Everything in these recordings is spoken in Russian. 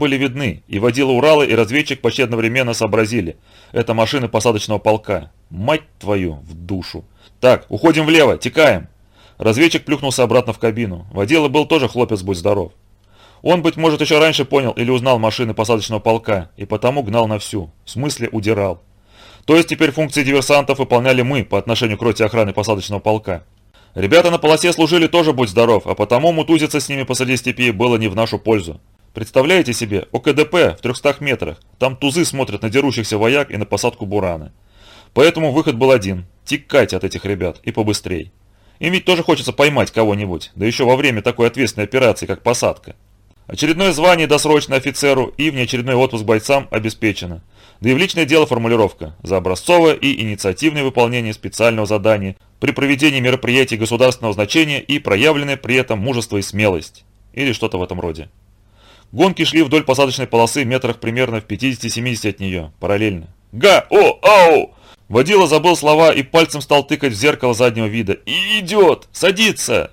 были видны, и водила Урала и разведчик почти одновременно сообразили. Это машины посадочного полка. Мать твою, в душу. Так, уходим влево, текаем. Разведчик плюхнулся обратно в кабину. Водила был тоже хлопец, будь здоров. Он, быть может, еще раньше понял или узнал машины посадочного полка, и потому гнал на всю. В смысле, удирал. То есть теперь функции диверсантов выполняли мы по отношению к роте охраны посадочного полка. Ребята на полосе служили тоже будь здоров, а потому мутузиться с ними посреди степи было не в нашу пользу. Представляете себе, ОКДП в 300 метрах, там тузы смотрят на дерущихся вояк и на посадку бураны. Поэтому выход был один – тикать от этих ребят и побыстрей. Им ведь тоже хочется поймать кого-нибудь, да еще во время такой ответственной операции, как посадка. Очередное звание досрочно офицеру и внеочередной отпуск бойцам обеспечено. Да и в личное дело формулировка за образцовое и инициативное выполнение специального задания при проведении мероприятий государственного значения и проявленное при этом мужество и смелость. Или что-то в этом роде. Гонки шли вдоль посадочной полосы метрах примерно в 50-70 от нее, параллельно. «Га! О! Ау!» Водила забыл слова и пальцем стал тыкать в зеркало заднего вида. «И идет! Садится!»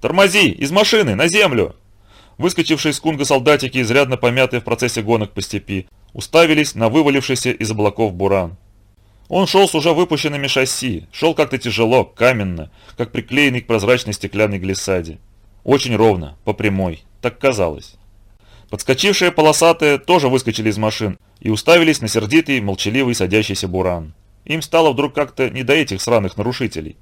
«Тормози! Из машины! На землю!» Выскочившие из кунга солдатики, изрядно помятые в процессе гонок по степи, уставились на вывалившийся из облаков буран. Он шел с уже выпущенными шасси, шел как-то тяжело, каменно, как приклеенный к прозрачной стеклянной глиссаде. Очень ровно, по прямой, так казалось. Подскочившие полосатые тоже выскочили из машин и уставились на сердитый, молчаливый садящийся буран. Им стало вдруг как-то не до этих сраных нарушителей.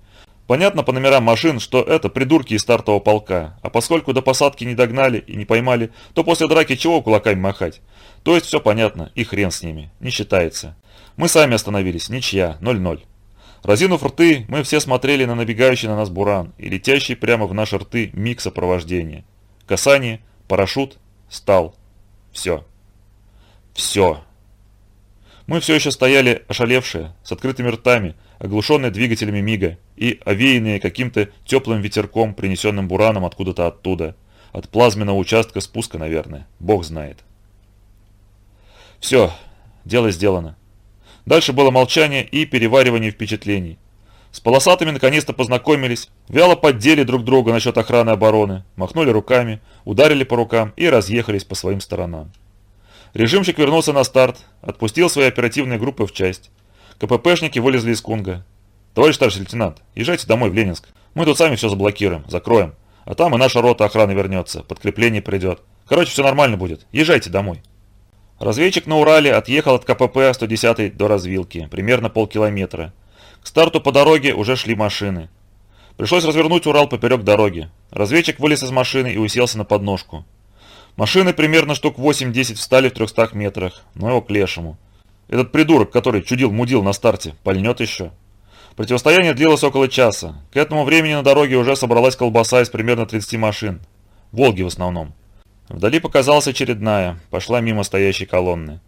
Понятно по номерам машин, что это придурки из стартового полка, а поскольку до посадки не догнали и не поймали, то после драки чего кулаками махать? То есть все понятно, и хрен с ними, не считается. Мы сами остановились, ничья, 0-0. Разинув рты, мы все смотрели на набегающий на нас буран и летящий прямо в наши рты миг сопровождения. Касание, парашют, стал. Все. Все. Мы все еще стояли ошалевшие, с открытыми ртами, оглушенные двигателями мига и овеянные каким-то теплым ветерком, принесенным бураном откуда-то оттуда. От плазменного участка спуска, наверное. Бог знает. Все, дело сделано. Дальше было молчание и переваривание впечатлений. С полосатыми наконец-то познакомились, вяло поддели друг друга насчет охраны обороны, махнули руками, ударили по рукам и разъехались по своим сторонам. Режимщик вернулся на старт, отпустил свои оперативные группы в часть. КППшники вылезли из Кунга. «Товарищ старший лейтенант, езжайте домой в Ленинск. Мы тут сами все заблокируем, закроем. А там и наша рота охраны вернется, подкрепление придет. Короче, все нормально будет. Езжайте домой». Разведчик на Урале отъехал от КПП 110 до развилки, примерно полкилометра. К старту по дороге уже шли машины. Пришлось развернуть Урал поперек дороги. Разведчик вылез из машины и уселся на подножку. Машины примерно штук 8-10 встали в 300 метрах, но его к лешему. Этот придурок, который чудил-мудил на старте, пальнет еще. Противостояние длилось около часа. К этому времени на дороге уже собралась колбаса из примерно 30 машин. Волги в основном. Вдали показалась очередная, пошла мимо стоящей колонны.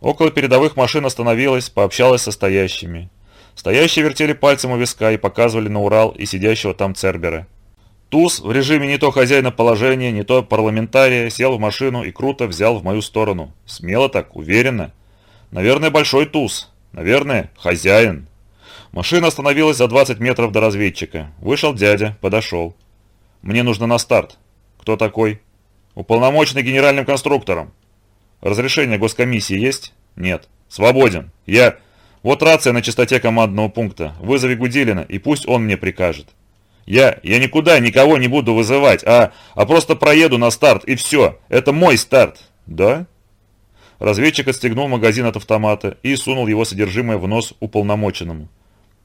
Около передовых машин остановилась, пообщалась со стоящими. Стоящие вертели пальцем у виска и показывали на Урал и сидящего там Цербера. Туз в режиме не то хозяина положения, не то парламентария сел в машину и круто взял в мою сторону. Смело так, уверенно. Наверное, большой туз. Наверное, хозяин. Машина остановилась за 20 метров до разведчика. Вышел дядя, подошел. «Мне нужно на старт». «Кто такой?» Уполномоченный генеральным конструктором. Разрешение госкомиссии есть? Нет. Свободен. Я... Вот рация на частоте командного пункта. Вызови Гудилина, и пусть он мне прикажет. Я... Я никуда никого не буду вызывать, а... А просто проеду на старт, и все. Это мой старт. Да? Разведчик отстегнул магазин от автомата и сунул его содержимое в нос уполномоченному.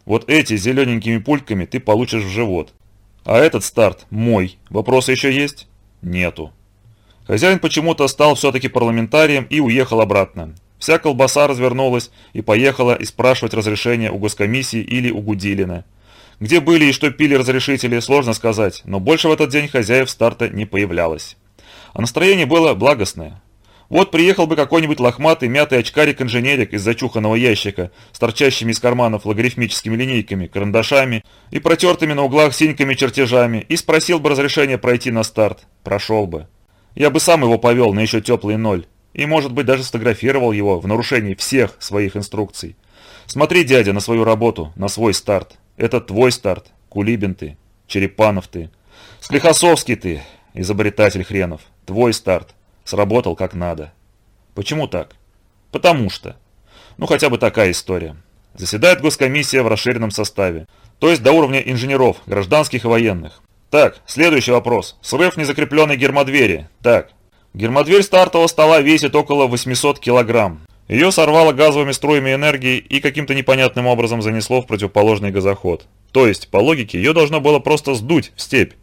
Вот эти зелененькими пульками ты получишь в живот. А этот старт мой. Вопросы еще есть? Нету. Хозяин почему-то стал все-таки парламентарием и уехал обратно. Вся колбаса развернулась и поехала и спрашивать разрешение у госкомиссии или у Гудилина. Где были и что пили разрешители, сложно сказать, но больше в этот день хозяев старта не появлялось. А настроение было благостное. Вот приехал бы какой-нибудь лохматый, мятый очкарик-инженерик из зачуханного ящика с торчащими из карманов логарифмическими линейками, карандашами и протертыми на углах синьками чертежами и спросил бы разрешения пройти на старт. Прошел бы. Я бы сам его повел на еще теплый ноль. И, может быть, даже сфотографировал его в нарушении всех своих инструкций. Смотри, дядя, на свою работу, на свой старт. Это твой старт. Кулибин ты, Черепанов ты. Склихосовский ты, изобретатель хренов. Твой старт. Сработал как надо. Почему так? Потому что. Ну хотя бы такая история. Заседает госкомиссия в расширенном составе. То есть до уровня инженеров, гражданских и военных. Так, следующий вопрос. Срыв незакрепленной гермодвери. Так, гермодверь стартового стола весит около 800 килограмм. Ее сорвало газовыми струями энергии и каким-то непонятным образом занесло в противоположный газоход. То есть, по логике, ее должно было просто сдуть в степь.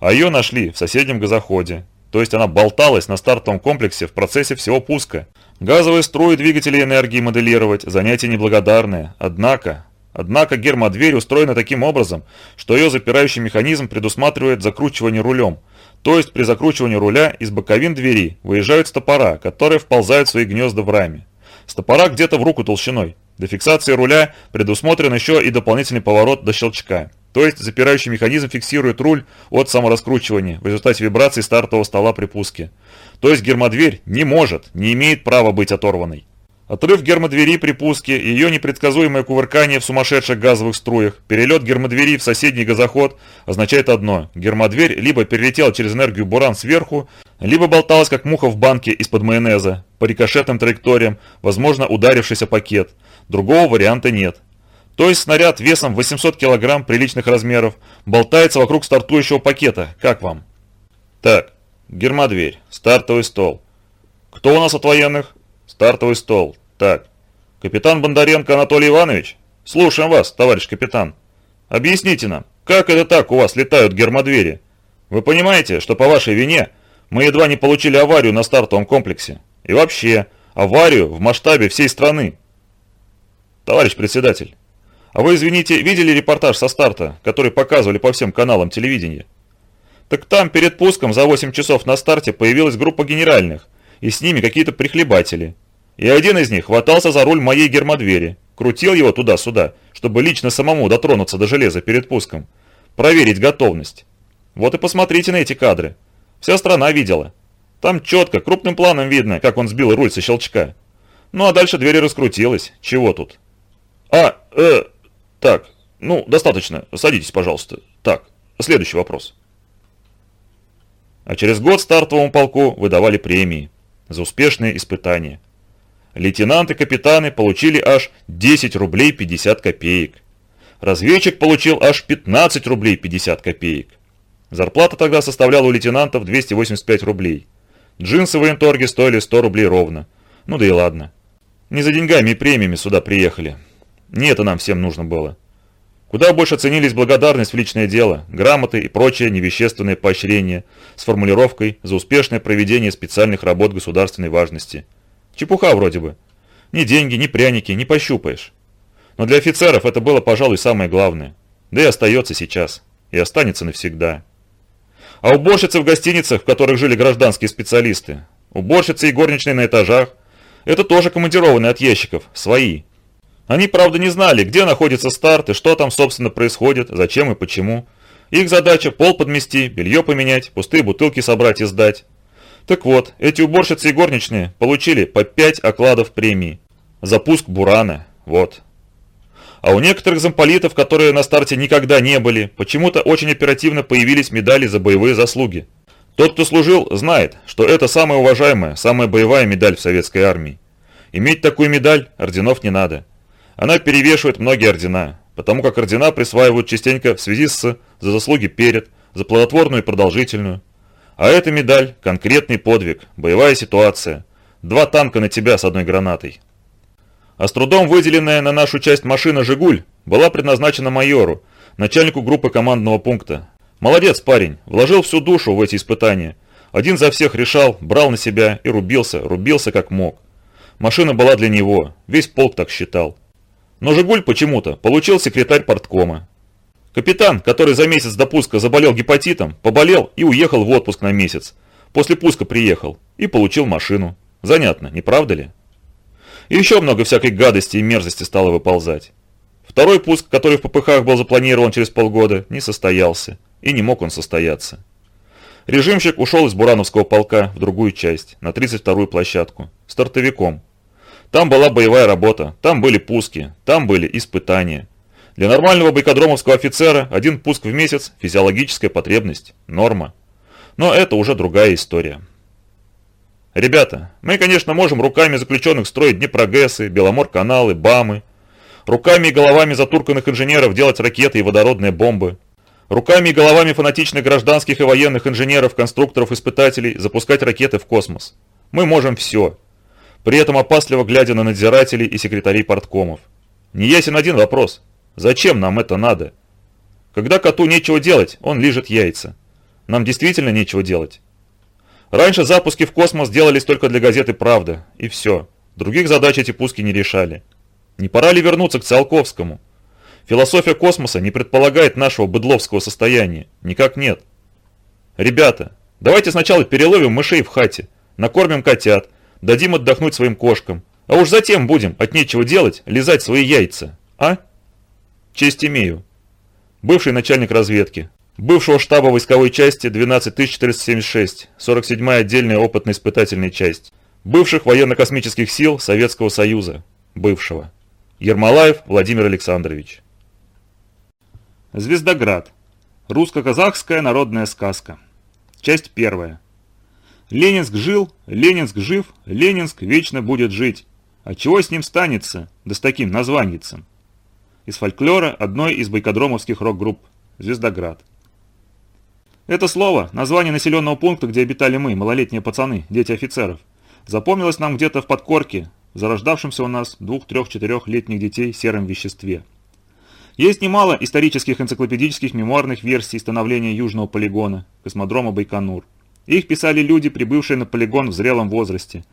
А ее нашли в соседнем газоходе. То есть она болталась на стартовом комплексе в процессе всего пуска. Газовые струи двигателей энергии моделировать – занятие неблагодарное. Однако, однако гермодверь устроена таким образом, что ее запирающий механизм предусматривает закручивание рулем. То есть при закручивании руля из боковин двери выезжают стопора, которые вползают в свои гнезда в раме. Стопора где-то в руку толщиной. До фиксации руля предусмотрен еще и дополнительный поворот до щелчка. То есть запирающий механизм фиксирует руль от самораскручивания в результате вибрации стартового стола при пуске. То есть гермодверь не может, не имеет права быть оторванной. Отрыв гермодвери при пуске, ее непредсказуемое кувыркание в сумасшедших газовых струях, перелет гермодвери в соседний газоход означает одно – гермодверь либо перелетела через энергию буран сверху, либо болталась как муха в банке из-под майонеза, по рикошетным траекториям, возможно ударившийся пакет. Другого варианта нет. То есть снаряд весом 800 кг приличных размеров болтается вокруг стартующего пакета. Как вам? Так, гермодверь, стартовый стол. Кто у нас от военных? Стартовый стол. Так. Капитан Бондаренко Анатолий Иванович? Слушаем вас, товарищ капитан. Объясните нам, как это так у вас летают гермодвери? Вы понимаете, что по вашей вине мы едва не получили аварию на стартовом комплексе? И вообще, аварию в масштабе всей страны. Товарищ председатель, а вы, извините, видели репортаж со старта, который показывали по всем каналам телевидения? Так там перед пуском за 8 часов на старте появилась группа генеральных, и с ними какие-то прихлебатели. И один из них хватался за руль моей гермодвери, крутил его туда-сюда, чтобы лично самому дотронуться до железа перед пуском, проверить готовность. Вот и посмотрите на эти кадры. Вся страна видела. Там четко, крупным планом видно, как он сбил руль со щелчка. Ну а дальше дверь раскрутилась. Чего тут? А, э, так, ну, достаточно. Садитесь, пожалуйста. Так, следующий вопрос. А через год стартовому полку выдавали премии за успешные испытания. Лейтенанты-капитаны получили аж 10 рублей 50 копеек. Разведчик получил аж 15 рублей 50 копеек. Зарплата тогда составляла у лейтенантов 285 рублей. Джинсы в военторге стоили 100 рублей ровно. Ну да и ладно. Не за деньгами и премиями сюда приехали. Не это нам всем нужно было. Куда больше ценились благодарность в личное дело, грамоты и прочее невещественное поощрение с формулировкой за успешное проведение специальных работ государственной важности. Чепуха вроде бы. Ни деньги, ни пряники не пощупаешь. Но для офицеров это было, пожалуй, самое главное. Да и остается сейчас. И останется навсегда. А уборщицы в гостиницах, в которых жили гражданские специалисты, уборщицы и горничные на этажах, это тоже командированные от ящиков, свои. Они, правда, не знали, где находится старт и что там, собственно, происходит, зачем и почему. Их задача – пол подмести, белье поменять, пустые бутылки собрать и сдать. Так вот, эти уборщицы и горничные получили по 5 окладов премии. Запуск Бурана, вот. А у некоторых замполитов, которые на старте никогда не были, почему-то очень оперативно появились медали за боевые заслуги. Тот, кто служил, знает, что это самая уважаемая, самая боевая медаль в советской армии. Иметь такую медаль орденов не надо. Она перевешивает многие ордена, потому как ордена присваивают частенько в связи с за заслуги перед, за плодотворную и продолжительную. А эта медаль – конкретный подвиг, боевая ситуация. Два танка на тебя с одной гранатой. А с трудом выделенная на нашу часть машина «Жигуль» была предназначена майору, начальнику группы командного пункта. Молодец парень, вложил всю душу в эти испытания. Один за всех решал, брал на себя и рубился, рубился как мог. Машина была для него, весь полк так считал. Но «Жигуль» почему-то получил секретарь порткома. Капитан, который за месяц до пуска заболел гепатитом, поболел и уехал в отпуск на месяц. После пуска приехал и получил машину. Занятно, не правда ли? И еще много всякой гадости и мерзости стало выползать. Второй пуск, который в ППХ был запланирован через полгода, не состоялся. И не мог он состояться. Режимщик ушел из Бурановского полка в другую часть, на 32-ю площадку, стартовиком, там была боевая работа, там были пуски, там были испытания. Для нормального бойкодромовского офицера один пуск в месяц – физиологическая потребность, норма. Но это уже другая история. Ребята, мы, конечно, можем руками заключенных строить Днепрогэсы, Беломор-каналы, БАМы. Руками и головами затурканных инженеров делать ракеты и водородные бомбы. Руками и головами фанатичных гражданских и военных инженеров, конструкторов, испытателей запускать ракеты в космос. Мы можем все. При этом опасливо глядя на надзирателей и секретарей порткомов. Не ясен один вопрос. Зачем нам это надо? Когда коту нечего делать, он лижет яйца. Нам действительно нечего делать. Раньше запуски в космос делались только для газеты «Правда», и все. Других задач эти пуски не решали. Не пора ли вернуться к Циолковскому? Философия космоса не предполагает нашего быдловского состояния. Никак нет. Ребята, давайте сначала переловим мышей в хате, накормим котят, дадим отдохнуть своим кошкам, а уж затем будем от нечего делать лизать свои яйца. А? Честь имею. Бывший начальник разведки, бывшего штаба войсковой части 12476, 47-я отдельная опытно-испытательная часть, бывших военно-космических сил Советского Союза, бывшего. Ермолаев Владимир Александрович. Звездоград. Русско-казахская народная сказка. Часть первая. Ленинск жил, Ленинск жив, Ленинск вечно будет жить. А чего с ним станется, да с таким названницем? Из фольклора одной из бойкодромовских рок-групп «Звездоград». Это слово, название населенного пункта, где обитали мы, малолетние пацаны, дети офицеров, запомнилось нам где-то в подкорке, зарождавшемся у нас двух-трех-четырехлетних детей сером веществе. Есть немало исторических энциклопедических мемуарных версий становления Южного полигона, космодрома Байконур. Их писали люди, прибывшие на полигон в зрелом возрасте.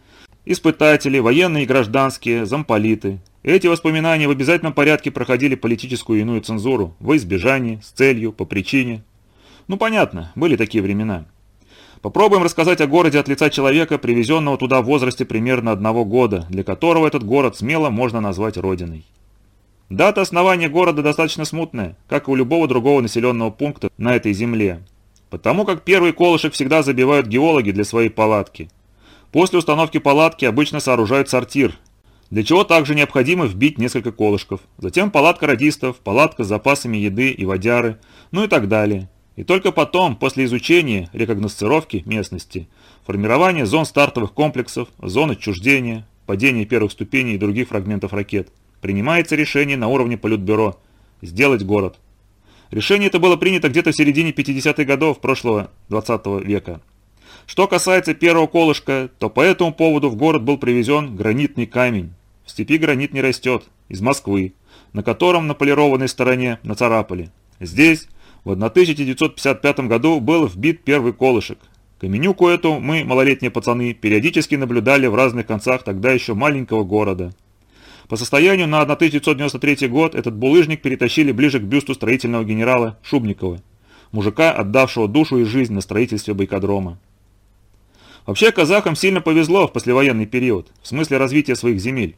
Испытатели, военные и гражданские, замполиты. Эти воспоминания в обязательном порядке проходили политическую иную цензуру, во избежание, с целью, по причине, ну понятно, были такие времена. Попробуем рассказать о городе от лица человека, привезенного туда в возрасте примерно одного года, для которого этот город смело можно назвать родиной. Дата основания города достаточно смутная, как и у любого другого населенного пункта на этой земле. Потому как первый колышек всегда забивают геологи для своей палатки. После установки палатки обычно сооружают сортир, для чего также необходимо вбить несколько колышков. Затем палатка радистов, палатка с запасами еды и водяры, ну и так далее. И только потом, после изучения, рекогносцировки местности, формирования зон стартовых комплексов, зон отчуждения, падения первых ступеней и других фрагментов ракет, принимается решение на уровне Политбюро сделать город. Решение это было принято где-то в середине 50-х годов прошлого 20 века. Что касается первого колышка, то по этому поводу в город был привезен гранитный камень. В степи гранит не растет, из Москвы, на котором на полированной стороне нацарапали. Здесь в 1955 году был вбит первый колышек. Каменюку эту мы, малолетние пацаны, периодически наблюдали в разных концах тогда еще маленького города. По состоянию на 1993 год этот булыжник перетащили ближе к бюсту строительного генерала Шубникова, мужика, отдавшего душу и жизнь на строительстве бойкодрома. Вообще казахам сильно повезло в послевоенный период, в смысле развития своих земель.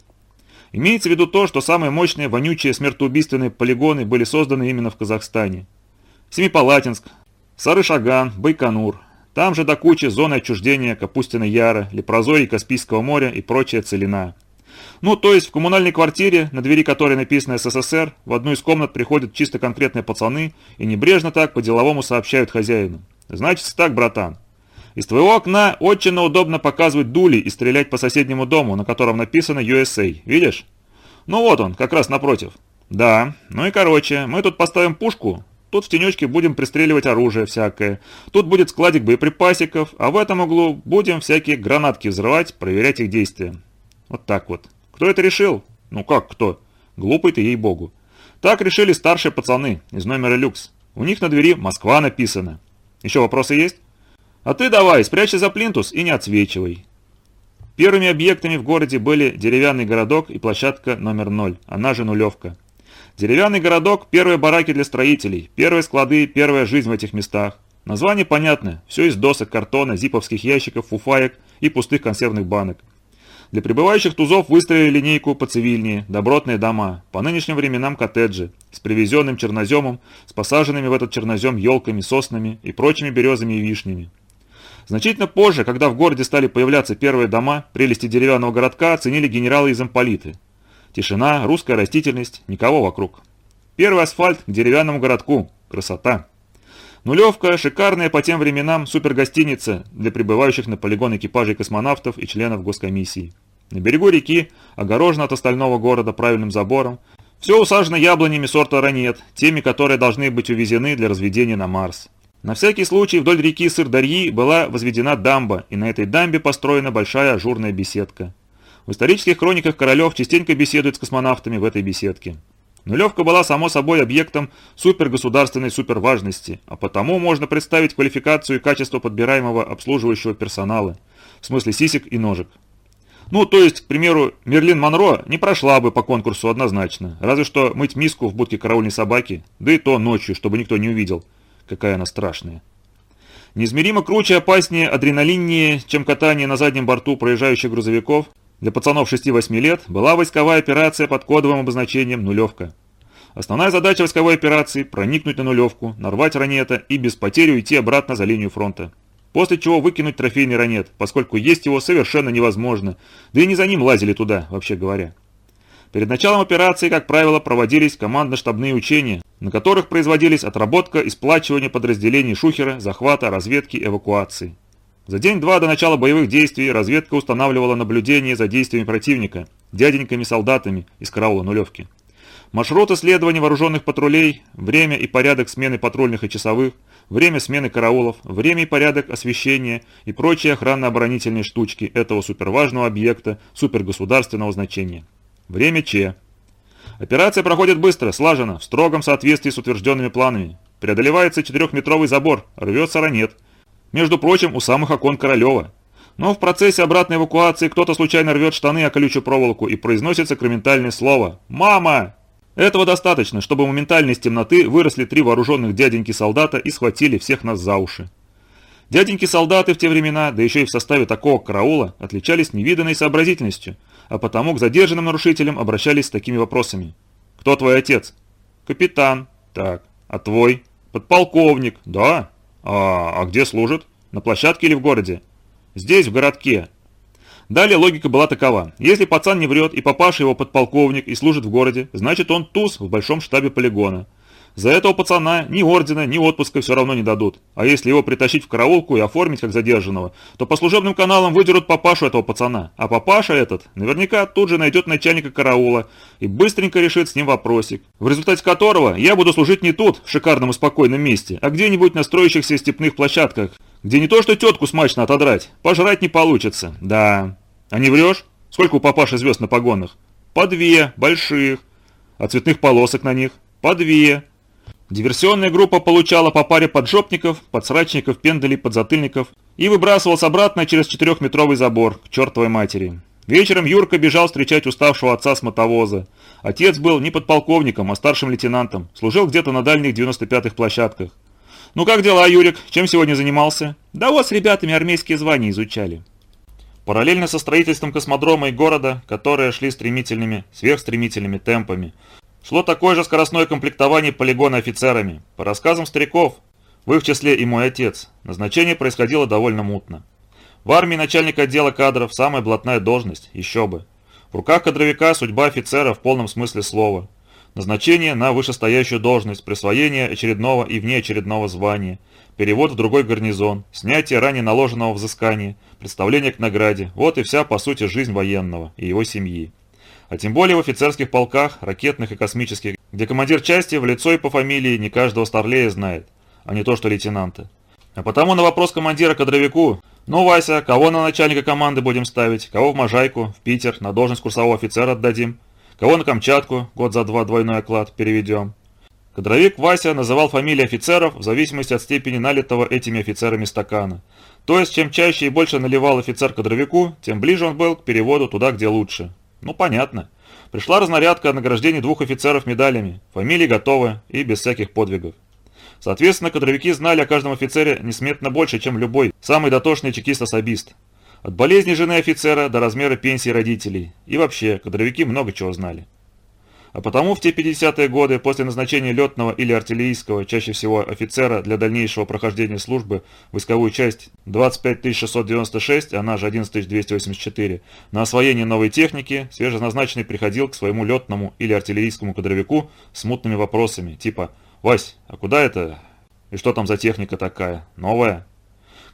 Имеется в виду то, что самые мощные, вонючие, смертоубийственные полигоны были созданы именно в Казахстане. Семипалатинск, Сарышаган, Байконур. Там же до кучи зоны отчуждения Капустина Яра, Лепрозорий Каспийского моря и прочая целина. Ну, то есть в коммунальной квартире, на двери которой написано СССР, в одну из комнат приходят чисто конкретные пацаны и небрежно так по-деловому сообщают хозяину. Значит так, братан. Из твоего окна очень удобно показывать дули и стрелять по соседнему дому, на котором написано USA. Видишь? Ну вот он, как раз напротив. Да, ну и короче, мы тут поставим пушку, Тут в тенечке будем пристреливать оружие всякое. Тут будет складик боеприпасиков, а в этом углу будем всякие гранатки взрывать, проверять их действия. Вот так вот. Кто это решил? Ну как кто? Глупый ты, ей-богу. Так решили старшие пацаны из номера люкс. У них на двери «Москва» написано. Еще вопросы есть? А ты давай, спрячься за плинтус и не отсвечивай. Первыми объектами в городе были деревянный городок и площадка номер 0, она же нулевка. Деревянный городок – первые бараки для строителей, первые склады, первая жизнь в этих местах. Название понятно, все из досок, картона, зиповских ящиков, фуфаек и пустых консервных банок. Для прибывающих тузов выстроили линейку поцивильнее, добротные дома, по нынешним временам коттеджи, с привезенным черноземом, с посаженными в этот чернозем елками, соснами и прочими березами и вишнями. Значительно позже, когда в городе стали появляться первые дома, прелести деревянного городка оценили генералы и замполиты. Тишина, русская растительность, никого вокруг. Первый асфальт к деревянному городку. Красота. Нулевка – шикарная по тем временам супергостиница для прибывающих на полигон экипажей космонавтов и членов госкомиссии. На берегу реки, огорожено от остального города правильным забором, все усажено яблонями сорта ранет, теми, которые должны быть увезены для разведения на Марс. На всякий случай вдоль реки Сырдарьи была возведена дамба, и на этой дамбе построена большая ажурная беседка. В исторических хрониках Королев частенько беседует с космонавтами в этой беседке. Нулевка была само собой объектом супергосударственной суперважности, а потому можно представить квалификацию и качество подбираемого обслуживающего персонала, в смысле сисек и ножек. Ну, то есть, к примеру, Мерлин Монро не прошла бы по конкурсу однозначно, разве что мыть миску в будке караульной собаки, да и то ночью, чтобы никто не увидел, какая она страшная. Неизмеримо круче, опаснее, адреналиннее, чем катание на заднем борту проезжающих грузовиков, для пацанов 6-8 лет была войсковая операция под кодовым обозначением «нулевка». Основная задача войсковой операции – проникнуть на нулевку, нарвать ранета и без потери уйти обратно за линию фронта. После чего выкинуть трофейный ранет, поскольку есть его совершенно невозможно, да и не за ним лазили туда, вообще говоря. Перед началом операции, как правило, проводились командно-штабные учения, на которых производились отработка и сплачивание подразделений Шухера, захвата, разведки, эвакуации. За день-два до начала боевых действий разведка устанавливала наблюдение за действиями противника, дяденьками-солдатами из караула нулевки. Маршрут исследования вооруженных патрулей, время и порядок смены патрульных и часовых, время смены караулов, время и порядок освещения и прочие охранно-оборонительные штучки этого суперважного объекта супергосударственного значения. Время Че. Операция проходит быстро, слаженно, в строгом соответствии с утвержденными планами. Преодолевается четырехметровый забор, рвется ранет – между прочим, у самых окон Королева. Но в процессе обратной эвакуации кто-то случайно рвет штаны о колючую проволоку и произносит сакраментальное слово «Мама!». Этого достаточно, чтобы моментально из темноты выросли три вооруженных дяденьки-солдата и схватили всех нас за уши. Дяденьки-солдаты в те времена, да еще и в составе такого караула, отличались невиданной сообразительностью, а потому к задержанным нарушителям обращались с такими вопросами. «Кто твой отец?» «Капитан». «Так, а твой?» «Подполковник». «Да». А, а где служит? На площадке или в городе? Здесь, в городке. Далее логика была такова. Если пацан не врет и папаша его подполковник и служит в городе, значит он туз в большом штабе полигона. За этого пацана ни ордена, ни отпуска все равно не дадут. А если его притащить в караулку и оформить как задержанного, то по служебным каналам выдерут папашу этого пацана. А папаша этот наверняка тут же найдет начальника караула и быстренько решит с ним вопросик. В результате которого я буду служить не тут, в шикарном и спокойном месте, а где-нибудь на строящихся степных площадках, где не то что тетку смачно отодрать, пожрать не получится. Да. А не врешь? Сколько у папаши звезд на погонах? По две, больших. А цветных полосок на них? По две. Диверсионная группа получала по паре поджопников, подсрачников, пенделей, подзатыльников и выбрасывалась обратно через четырехметровый забор, к чертовой матери. Вечером Юрка бежал встречать уставшего отца с мотовоза. Отец был не подполковником, а старшим лейтенантом, служил где-то на дальних 95-х площадках. «Ну как дела, Юрик? Чем сегодня занимался?» «Да вот с ребятами армейские звания изучали». Параллельно со строительством космодрома и города, которые шли стремительными, сверхстремительными темпами, Шло такое же скоростное комплектование полигона офицерами. По рассказам стариков, в их числе и мой отец, назначение происходило довольно мутно. В армии начальник отдела кадров – самая блатная должность, еще бы. В руках кадровика судьба офицера в полном смысле слова. Назначение на вышестоящую должность, присвоение очередного и внеочередного звания, перевод в другой гарнизон, снятие ранее наложенного взыскания, представление к награде – вот и вся, по сути, жизнь военного и его семьи а тем более в офицерских полках, ракетных и космических, где командир части в лицо и по фамилии не каждого старлея знает, а не то что лейтенанта. А потому на вопрос командира кадровику «Ну, Вася, кого на начальника команды будем ставить? Кого в Можайку, в Питер, на должность курсового офицера отдадим? Кого на Камчатку, год за два двойной оклад, переведем?» Кадровик Вася называл фамилии офицеров в зависимости от степени налитого этими офицерами стакана. То есть, чем чаще и больше наливал офицер кадровику, тем ближе он был к переводу туда, где лучше. Ну, понятно. Пришла разнарядка о награждении двух офицеров медалями. Фамилии готовы и без всяких подвигов. Соответственно, кадровики знали о каждом офицере несметно больше, чем любой, самый дотошный чекист-особист. От болезни жены офицера до размера пенсии родителей. И вообще, кадровики много чего знали. А потому в те 50-е годы, после назначения летного или артиллерийского, чаще всего офицера для дальнейшего прохождения службы войсковую часть 25696, она же 11284, на освоение новой техники, свеженазначенный приходил к своему летному или артиллерийскому кадровику с мутными вопросами, типа «Вась, а куда это? И что там за техника такая? Новая?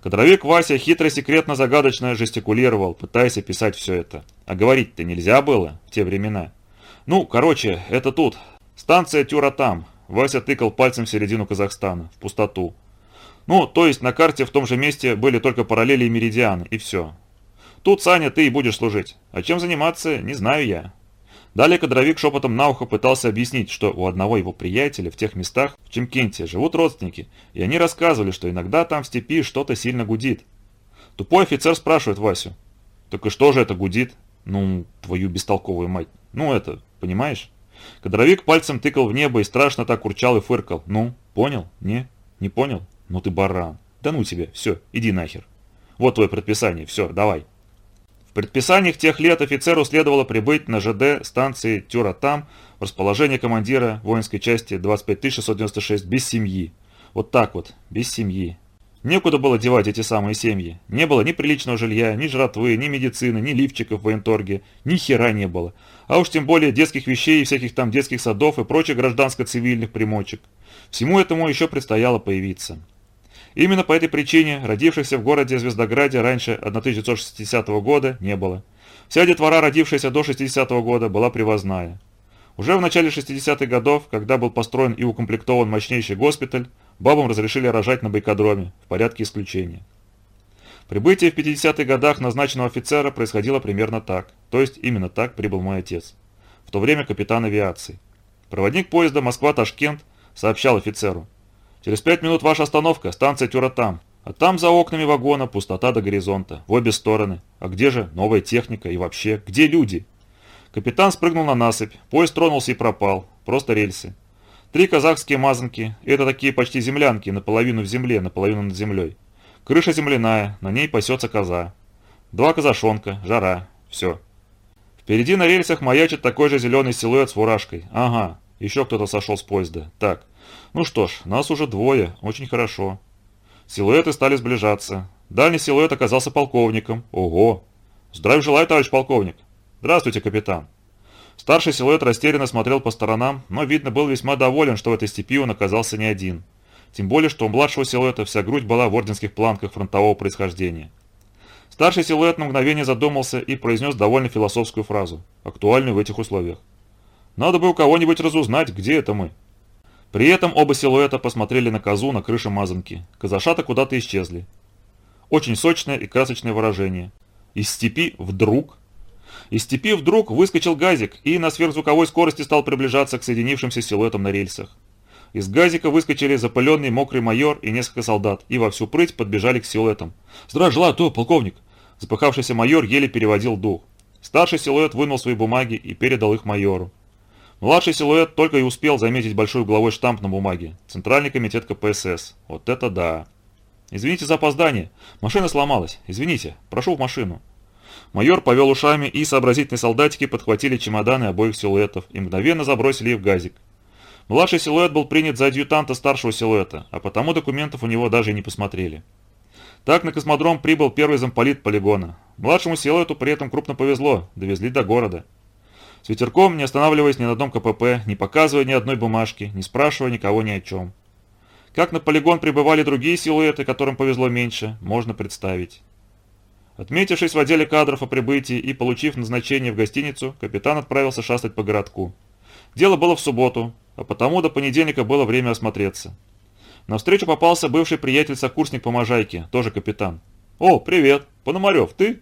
Кадровик Вася хитро-секретно-загадочно жестикулировал, пытаясь описать все это. А говорить-то нельзя было в те времена. Ну, короче, это тут. Станция Тюра там. Вася тыкал пальцем в середину Казахстана, в пустоту. Ну, то есть на карте в том же месте были только параллели и меридианы, и все. Тут, Саня, ты и будешь служить. А чем заниматься, не знаю я. Далее кадровик шепотом на ухо пытался объяснить, что у одного его приятеля в тех местах, в Чемкенте, живут родственники, и они рассказывали, что иногда там в степи что-то сильно гудит. Тупой офицер спрашивает Васю. «Так и что же это гудит?» «Ну, твою бестолковую мать. Ну это, понимаешь?» Кадровик пальцем тыкал в небо и страшно так урчал и фыркал. «Ну, понял? Не? Не понял? Ну ты баран. Да ну тебе, все, иди нахер. Вот твое предписание, все, давай». В предписаниях тех лет офицеру следовало прибыть на ЖД станции Тюратам в расположение командира воинской части 25696 без семьи. Вот так вот, без семьи. Некуда было девать эти самые семьи. Не было ни приличного жилья, ни жратвы, ни медицины, ни лифчиков в военторге. Ни хера не было. А уж тем более детских вещей и всяких там детских садов и прочих гражданско-цивильных примочек. Всему этому еще предстояло появиться. Именно по этой причине родившихся в городе Звездограде раньше 1960 года не было. Вся детвора, родившаяся до 60 -го года, была привозная. Уже в начале 60-х годов, когда был построен и укомплектован мощнейший госпиталь, бабам разрешили рожать на байкодроме, в порядке исключения. Прибытие в 50-х годах назначенного офицера происходило примерно так, то есть именно так прибыл мой отец, в то время капитан авиации. Проводник поезда Москва-Ташкент сообщал офицеру, Через пять минут ваша остановка, станция Тюратам. А там за окнами вагона пустота до горизонта, в обе стороны. А где же новая техника и вообще, где люди? Капитан спрыгнул на насыпь, поезд тронулся и пропал, просто рельсы. Три казахские мазанки, это такие почти землянки, наполовину в земле, наполовину над землей. Крыша земляная, на ней пасется коза. Два казашонка, жара, все. Впереди на рельсах маячит такой же зеленый силуэт с фуражкой. Ага, еще кто-то сошел с поезда. Так, ну что ж, нас уже двое, очень хорошо. Силуэты стали сближаться. Дальний силуэт оказался полковником. Ого! Здравия желаю, товарищ полковник. Здравствуйте, капитан. Старший силуэт растерянно смотрел по сторонам, но, видно, был весьма доволен, что в этой степи он оказался не один. Тем более, что у младшего силуэта вся грудь была в орденских планках фронтового происхождения. Старший силуэт на мгновение задумался и произнес довольно философскую фразу, актуальную в этих условиях. «Надо бы у кого-нибудь разузнать, где это мы». При этом оба силуэта посмотрели на козу на крыше мазанки. Казашата куда-то исчезли. Очень сочное и красочное выражение. Из степи вдруг... Из степи вдруг выскочил газик и на сверхзвуковой скорости стал приближаться к соединившимся силуэтам на рельсах. Из газика выскочили запыленный мокрый майор и несколько солдат, и во всю прыть подбежали к силуэтам. «Здравия желаю, то, полковник!» Запыхавшийся майор еле переводил дух. Старший силуэт вынул свои бумаги и передал их майору. Младший силуэт только и успел заметить большой угловой штамп на бумаге. Центральный комитет КПСС. Вот это да. Извините за опоздание. Машина сломалась. Извините. Прошу в машину. Майор повел ушами, и сообразительные солдатики подхватили чемоданы обоих силуэтов и мгновенно забросили их в газик. Младший силуэт был принят за адъютанта старшего силуэта, а потому документов у него даже и не посмотрели. Так на космодром прибыл первый замполит полигона. Младшему силуэту при этом крупно повезло, довезли до города. С ветерком, не останавливаясь ни на одном КПП, не показывая ни одной бумажки, не спрашивая никого ни о чем. Как на полигон прибывали другие силуэты, которым повезло меньше, можно представить. Отметившись в отделе кадров о прибытии и получив назначение в гостиницу, капитан отправился шастать по городку. Дело было в субботу, а потому до понедельника было время осмотреться. На встречу попался бывший приятель-сокурсник по Можайке, тоже капитан. «О, привет! Пономарев, ты?»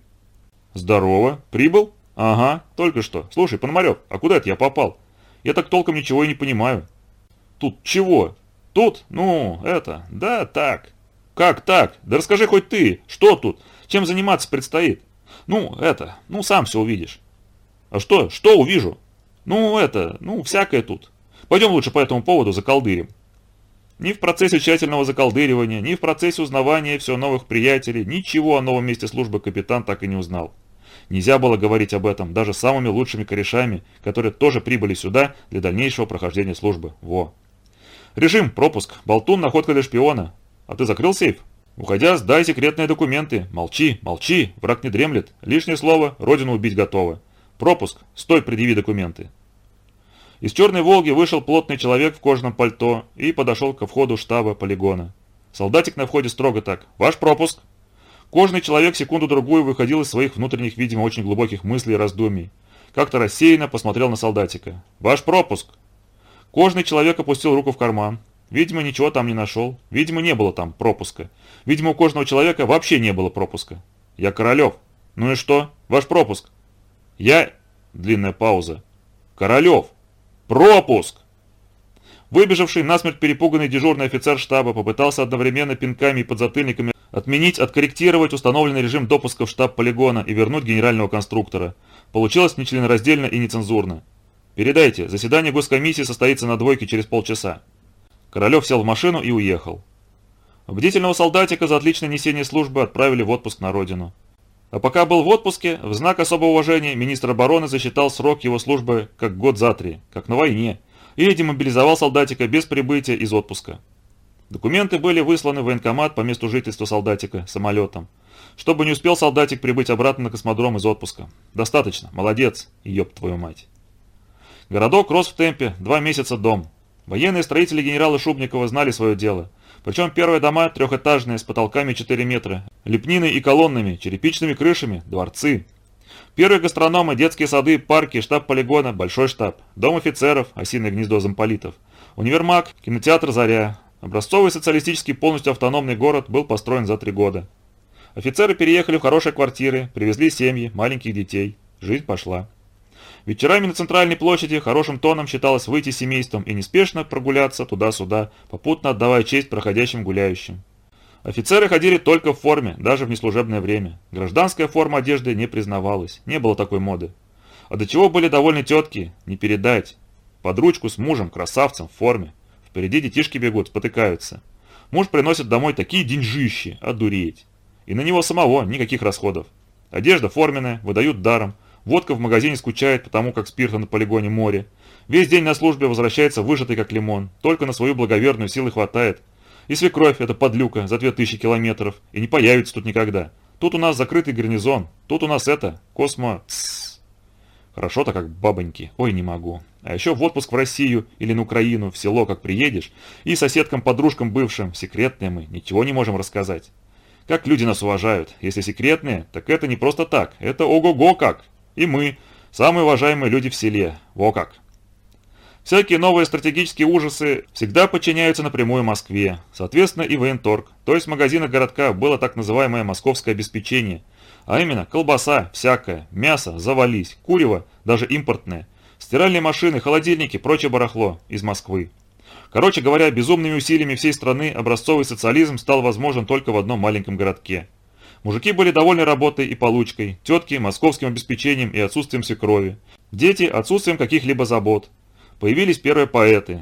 «Здорово! Прибыл?» «Ага, только что. Слушай, Пономарев, а куда это я попал? Я так толком ничего и не понимаю». «Тут чего? Тут? Ну, это, да, так». «Как так? Да расскажи хоть ты, что тут? Чем заниматься предстоит?» «Ну, это, ну сам все увидишь». «А что, что увижу?» «Ну, это, ну, всякое тут. Пойдем лучше по этому поводу заколдырим». Ни в процессе тщательного заколдыривания, ни в процессе узнавания все новых приятелей, ничего о новом месте службы капитан так и не узнал. Нельзя было говорить об этом даже самыми лучшими корешами, которые тоже прибыли сюда для дальнейшего прохождения службы. Во. Режим, пропуск, болтун, находка для шпиона. А ты закрыл сейф? Уходя, сдай секретные документы. Молчи, молчи, враг не дремлет. Лишнее слово, родину убить готово. Пропуск, стой, предъяви документы. Из черной «Волги» вышел плотный человек в кожаном пальто и подошел ко входу штаба полигона. Солдатик на входе строго так. «Ваш пропуск!» Кожный человек секунду-другую выходил из своих внутренних, видимо, очень глубоких мыслей и раздумий. Как-то рассеянно посмотрел на солдатика. «Ваш пропуск!» Кожный человек опустил руку в карман. Видимо, ничего там не нашел. Видимо, не было там пропуска. Видимо, у кожного человека вообще не было пропуска. «Я Королев». «Ну и что? Ваш пропуск?» «Я...» Длинная пауза. «Королев». «Пропуск!» Выбежавший насмерть перепуганный дежурный офицер штаба попытался одновременно пинками и подзатыльниками отменить, откорректировать установленный режим допуска в штаб полигона и вернуть генерального конструктора. Получилось нечленораздельно и нецензурно. «Передайте, заседание госкомиссии состоится на двойке через полчаса». Королев сел в машину и уехал. Бдительного солдатика за отличное несение службы отправили в отпуск на родину. А пока был в отпуске, в знак особого уважения министр обороны засчитал срок его службы как год за три, как на войне, и демобилизовал солдатика без прибытия из отпуска. Документы были высланы в военкомат по месту жительства солдатика самолетом, чтобы не успел солдатик прибыть обратно на космодром из отпуска. Достаточно, молодец, ёб твою мать. Городок рос в темпе, два месяца дом. Военные строители генерала Шубникова знали свое дело. Причем первые дома трехэтажные, с потолками 4 метра, лепниной и колоннами, черепичными крышами, дворцы. Первые гастрономы, детские сады, парки, штаб полигона, большой штаб, дом офицеров, осиное гнездо замполитов, универмаг, кинотеатр «Заря». Образцовый социалистический полностью автономный город был построен за три года. Офицеры переехали в хорошие квартиры, привезли семьи, маленьких детей. Жизнь пошла. Вечерами на центральной площади хорошим тоном считалось выйти семейством и неспешно прогуляться туда-сюда, попутно отдавая честь проходящим гуляющим. Офицеры ходили только в форме, даже в неслужебное время. Гражданская форма одежды не признавалась, не было такой моды. А до чего были довольны тетки, не передать. Под ручку с мужем, красавцем, в форме. Впереди детишки бегут, спотыкаются. Муж приносит домой такие деньжищи, одуреть. И на него самого никаких расходов. Одежда форменная, выдают даром, Водка в магазине скучает, потому как спирта на полигоне море. Весь день на службе возвращается выжатый как лимон. Только на свою благоверную силы хватает. И свекровь, это подлюка, за 2000 километров. И не появится тут никогда. Тут у нас закрытый гарнизон. Тут у нас это, космо... Хорошо-то как бабоньки. Ой, не могу. А еще в отпуск в Россию или на Украину, в село как приедешь. И соседкам-подружкам бывшим, секретные мы, ничего не можем рассказать. Как люди нас уважают. Если секретные, так это не просто так. Это ого-го как. И мы, самые уважаемые люди в селе. Во как. Всякие новые стратегические ужасы всегда подчиняются напрямую Москве. Соответственно и военторг, то есть в магазинах городка было так называемое московское обеспечение. А именно колбаса всякая, мясо, завались, курево, даже импортное, стиральные машины, холодильники, прочее барахло из Москвы. Короче говоря, безумными усилиями всей страны образцовый социализм стал возможен только в одном маленьком городке. Мужики были довольны работой и получкой, тетки – московским обеспечением и отсутствием свекрови, дети – отсутствием каких-либо забот. Появились первые поэты.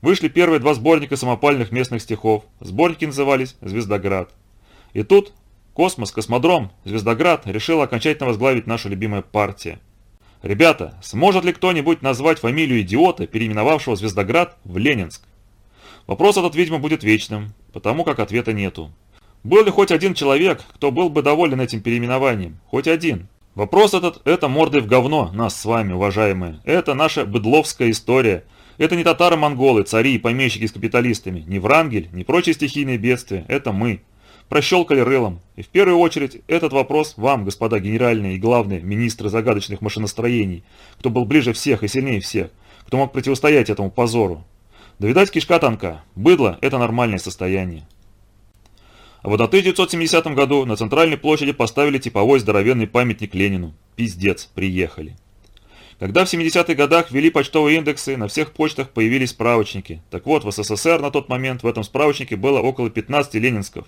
Вышли первые два сборника самопальных местных стихов. Сборники назывались «Звездоград». И тут Космос, Космодром, Звездоград решила окончательно возглавить наша любимая партия. Ребята, сможет ли кто-нибудь назвать фамилию идиота, переименовавшего Звездоград в Ленинск? Вопрос этот, видимо, будет вечным, потому как ответа нету. Был ли хоть один человек, кто был бы доволен этим переименованием? Хоть один. Вопрос этот – это мордой в говно нас с вами, уважаемые. Это наша быдловская история. Это не татаро-монголы, цари и помещики с капиталистами, не Врангель, не прочие стихийные бедствия. Это мы. Прощелкали рылом. И в первую очередь этот вопрос вам, господа генеральные и главные министры загадочных машиностроений, кто был ближе всех и сильнее всех, кто мог противостоять этому позору. Да видать кишка тонка. Быдло – это нормальное состояние. А в 1970 году на центральной площади поставили типовой здоровенный памятник Ленину. Пиздец, приехали. Когда в 70-х годах ввели почтовые индексы, на всех почтах появились справочники. Так вот, в СССР на тот момент в этом справочнике было около 15 ленинсков.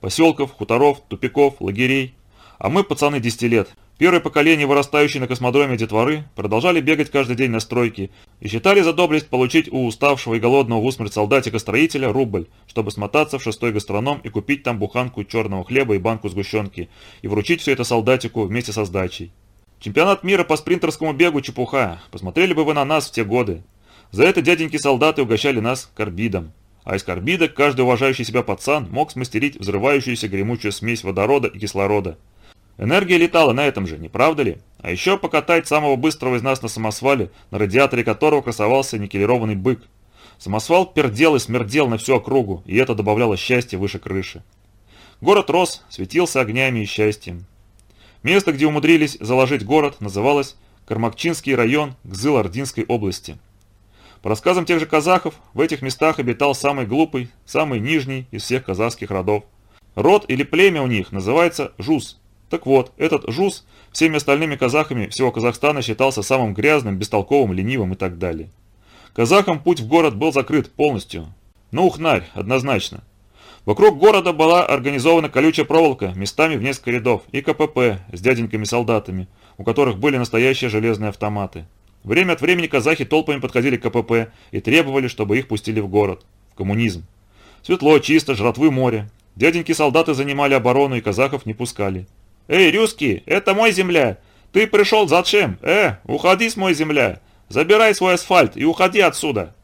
Поселков, хуторов, тупиков, лагерей. А мы, пацаны 10 лет, Первое поколение, вырастающие на космодроме детворы, продолжали бегать каждый день на стройке и считали за доблесть получить у уставшего и голодного в усмерть солдатика-строителя рубль, чтобы смотаться в шестой гастроном и купить там буханку черного хлеба и банку сгущенки, и вручить все это солдатику вместе со сдачей. Чемпионат мира по спринтерскому бегу чепуха. Посмотрели бы вы на нас в те годы. За это дяденьки-солдаты угощали нас карбидом. А из карбида каждый уважающий себя пацан мог смастерить взрывающуюся гремучую смесь водорода и кислорода. Энергия летала на этом же, не правда ли? А еще покатать самого быстрого из нас на самосвале, на радиаторе которого красовался никелированный бык. Самосвал пердел и смердел на всю округу, и это добавляло счастья выше крыши. Город рос, светился огнями и счастьем. Место, где умудрились заложить город, называлось Кармакчинский район Гзыл-Ординской области. По рассказам тех же казахов, в этих местах обитал самый глупый, самый нижний из всех казахских родов. Род или племя у них называется Жуз. Так вот, этот Жуз всеми остальными казахами всего Казахстана считался самым грязным, бестолковым, ленивым и так далее. Казахам путь в город был закрыт полностью. Ну, ухнарь, однозначно. Вокруг города была организована колючая проволока, местами в несколько рядов, и КПП с дяденьками-солдатами, у которых были настоящие железные автоматы. Время от времени казахи толпами подходили к КПП и требовали, чтобы их пустили в город, в коммунизм. Светло, чисто, жратвы море. Дяденьки-солдаты занимали оборону и казахов не пускали. «Эй, рюски, это мой земля! Ты пришел зачем? Э, уходи с мой земля! Забирай свой асфальт и уходи отсюда!»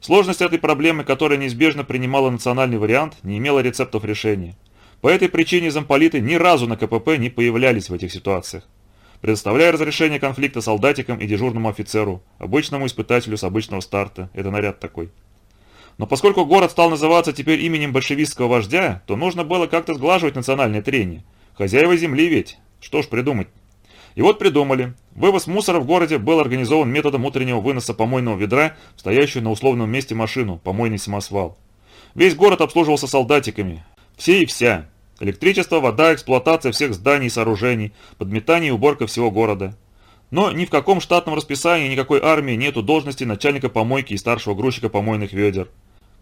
Сложность этой проблемы, которая неизбежно принимала национальный вариант, не имела рецептов решения. По этой причине замполиты ни разу на КПП не появлялись в этих ситуациях, предоставляя разрешение конфликта солдатикам и дежурному офицеру, обычному испытателю с обычного старта, это наряд такой. Но поскольку город стал называться теперь именем большевистского вождя, то нужно было как-то сглаживать национальное трение. Хозяева земли ведь, что ж придумать. И вот придумали. Вывоз мусора в городе был организован методом утреннего выноса помойного ведра в стоящую на условном месте машину, помойный самосвал. Весь город обслуживался солдатиками. Все и вся. Электричество, вода, эксплуатация всех зданий и сооружений, подметание и уборка всего города. Но ни в каком штатном расписании никакой армии нету должности начальника помойки и старшего грузчика помойных ведер.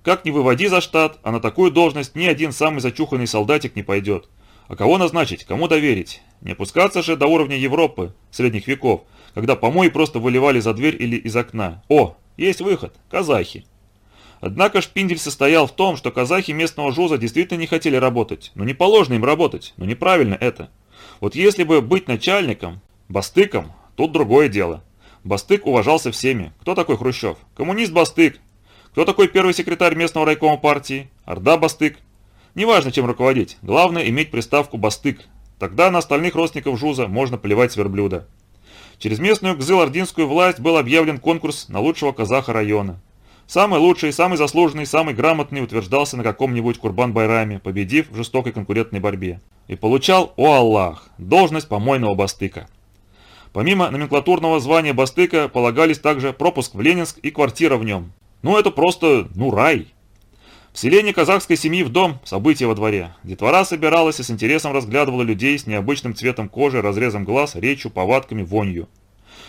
Как ни выводи за штат, а на такую должность ни один самый зачуханный солдатик не пойдет. А кого назначить, кому доверить? Не опускаться же до уровня Европы, средних веков, когда помои просто выливали за дверь или из окна. О, есть выход, казахи. Однако шпиндель состоял в том, что казахи местного жуза действительно не хотели работать. Но не положено им работать, но неправильно это. Вот если бы быть начальником, бастыком, тут другое дело. Бастык уважался всеми. Кто такой Хрущев? Коммунист Бастык. Кто такой первый секретарь местного райкома партии? Орда Бастык. Неважно, чем руководить, главное иметь приставку «бастык», Тогда на остальных родственников Жуза можно поливать с верблюда. Через местную гзыл-ординскую власть был объявлен конкурс на лучшего казаха района. Самый лучший, самый заслуженный, самый грамотный утверждался на каком-нибудь Курбан-Байраме, победив в жестокой конкурентной борьбе. И получал, о Аллах, должность помойного бастыка. Помимо номенклатурного звания бастыка полагались также пропуск в Ленинск и квартира в нем. Ну это просто, ну рай. Вселение казахской семьи в дом – событие во дворе. Детвора собиралась и с интересом разглядывала людей с необычным цветом кожи, разрезом глаз, речью, повадками, вонью.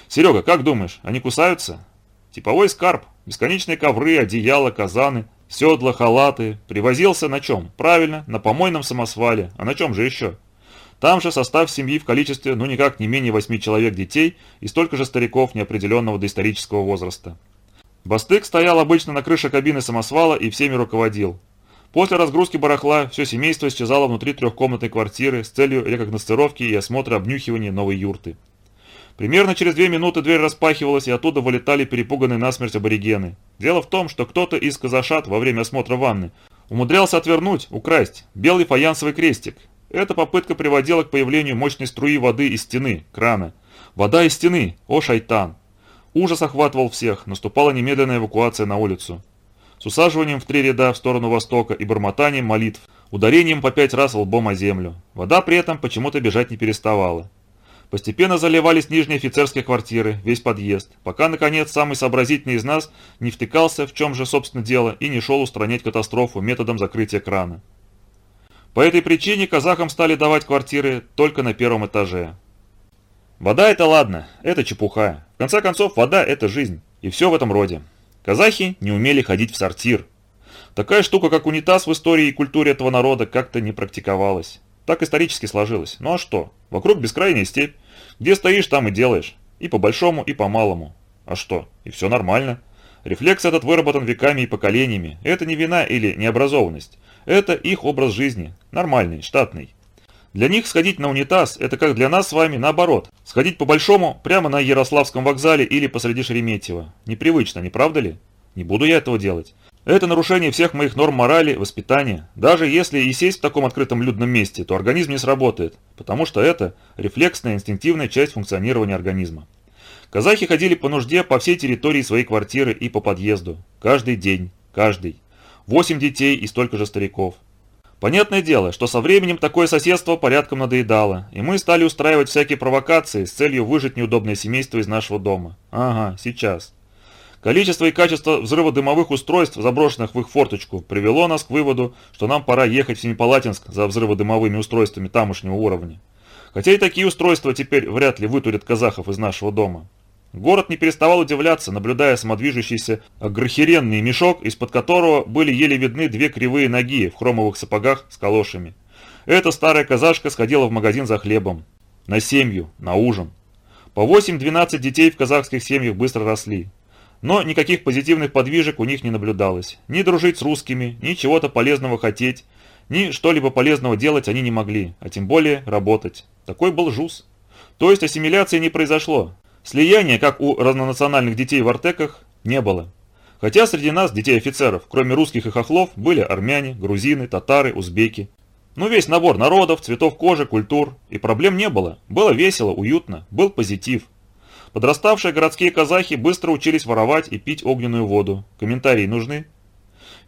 «Серега, как думаешь, они кусаются?» Типовой скарб, бесконечные ковры, одеяла, казаны, седла, халаты. Привозился на чем? Правильно, на помойном самосвале. А на чем же еще? Там же состав семьи в количестве, ну никак не менее восьми человек детей и столько же стариков неопределенного доисторического возраста. Бастык стоял обычно на крыше кабины самосвала и всеми руководил. После разгрузки барахла все семейство исчезало внутри трехкомнатной квартиры с целью рекогностировки и осмотра обнюхивания новой юрты. Примерно через две минуты дверь распахивалась, и оттуда вылетали перепуганные насмерть аборигены. Дело в том, что кто-то из казашат во время осмотра ванны умудрялся отвернуть, украсть, белый фаянсовый крестик. Эта попытка приводила к появлению мощной струи воды из стены, крана. Вода из стены, о шайтан! Ужас охватывал всех, наступала немедленная эвакуация на улицу. С усаживанием в три ряда в сторону востока и бормотанием молитв, ударением по пять раз лбом о землю. Вода при этом почему-то бежать не переставала. Постепенно заливались нижние офицерские квартиры, весь подъезд, пока, наконец, самый сообразительный из нас не втыкался, в чем же, собственно, дело, и не шел устранять катастрофу методом закрытия крана. По этой причине казахам стали давать квартиры только на первом этаже. Вода это ладно, это чепуха. В конце концов, вода это жизнь. И все в этом роде. Казахи не умели ходить в сортир. Такая штука, как унитаз в истории и культуре этого народа, как-то не практиковалась. Так исторически сложилось. Ну а что? Вокруг бескрайняя степь. Где стоишь, там и делаешь. И по большому, и по малому. А что? И все нормально. Рефлекс этот выработан веками и поколениями. Это не вина или необразованность. Это их образ жизни. Нормальный, штатный. Для них сходить на унитаз – это как для нас с вами наоборот. Сходить по-большому прямо на Ярославском вокзале или посреди Шереметьево. Непривычно, не правда ли? Не буду я этого делать. Это нарушение всех моих норм морали, воспитания. Даже если и сесть в таком открытом людном месте, то организм не сработает, потому что это рефлексная инстинктивная часть функционирования организма. Казахи ходили по нужде по всей территории своей квартиры и по подъезду. Каждый день. Каждый. Восемь детей и столько же стариков. Понятное дело, что со временем такое соседство порядком надоедало, и мы стали устраивать всякие провокации с целью выжить неудобное семейство из нашего дома. Ага, сейчас. Количество и качество взрыводымовых устройств, заброшенных в их форточку, привело нас к выводу, что нам пора ехать в Семипалатинск за взрыводымовыми устройствами тамошнего уровня. Хотя и такие устройства теперь вряд ли вытурят казахов из нашего дома. Город не переставал удивляться, наблюдая самодвижущийся агрохеренный мешок, из-под которого были еле видны две кривые ноги в хромовых сапогах с калошами. Эта старая казашка сходила в магазин за хлебом. На семью, на ужин. По 8-12 детей в казахских семьях быстро росли. Но никаких позитивных подвижек у них не наблюдалось. Ни дружить с русскими, ни чего-то полезного хотеть, ни что-либо полезного делать они не могли, а тем более работать. Такой был ЖУЗ. То есть ассимиляции не произошло. Слияния, как у разнонациональных детей в Артеках, не было. Хотя среди нас, детей офицеров, кроме русских и хохлов, были армяне, грузины, татары, узбеки. Ну весь набор народов, цветов кожи, культур. И проблем не было. Было весело, уютно, был позитив. Подраставшие городские казахи быстро учились воровать и пить огненную воду. Комментарии нужны?